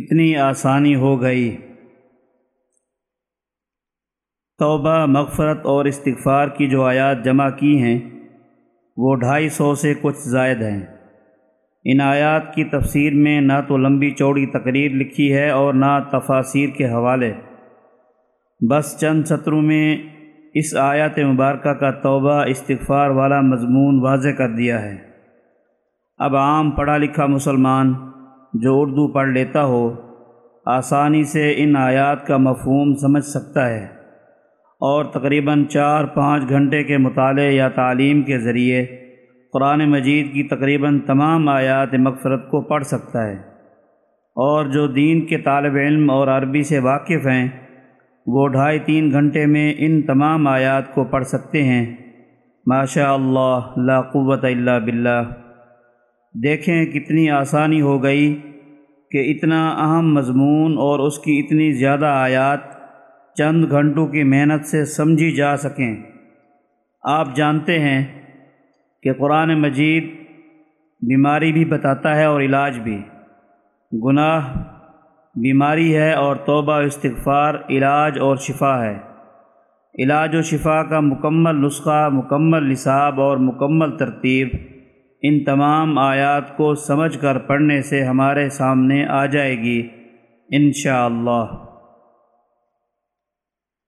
کتنی آسانی ہو گئی۔ توبہ، مغفرت اور استغفار کی جو آیات جمع کی ہیں، وہ ڈھائی سو سے کچھ زائد ہیں۔ ان آیات کی تفسیر میں نہ تو لمبی چوڑی تقریر لکھی ہے اور نہ تفاصیر کے حوالے۔ بس چند سطروں میں اس آیات مبارکہ کا توبہ، استغفار والا مضمون واضح کر دیا ہے۔ اب عام پڑھا لکھا مسلمان جو اردو پڑھ لیتا ہو، آسانی سے ان آیات کا مفہوم سمجھ سکتا ہے اور تقریباً چار پانچ گھنٹے کے مطالعے یا تعلیم کے ذریعے قرآن مجید کی تقریباً تمام آیات مغفرت کو پڑھ سکتا ہے۔ اور جو دین کے طالب علم اور عربی سے واقف ہیں، وہ ڈھائی تین گھنٹے میں ان تمام آیات کو پڑھ سکتے ہیں۔ ماشاء اللہ لا قوت الا باللہ۔ دیکھیں کتنی آسانی ہو گئی کہ اتنا اہم مضمون اور اس کی اتنی زیادہ آیات چند گھنٹوں کی محنت سے سمجھی جا سکیں۔ آپ جانتے ہیں کہ قرآن مجید بیماری بھی بتاتا ہے اور علاج بھی۔ گناہ، بیماری ہے اور توبہ استغفار علاج اور شفا ہے۔ علاج و شفا کا مکمل نسخہ، مکمل نصاب اور مکمل ترتیب ان تمام آیات کو سمجھ کر پڑھنے سے ہمارے سامنے آ جائے گی، انشاءاللہ۔ اللہ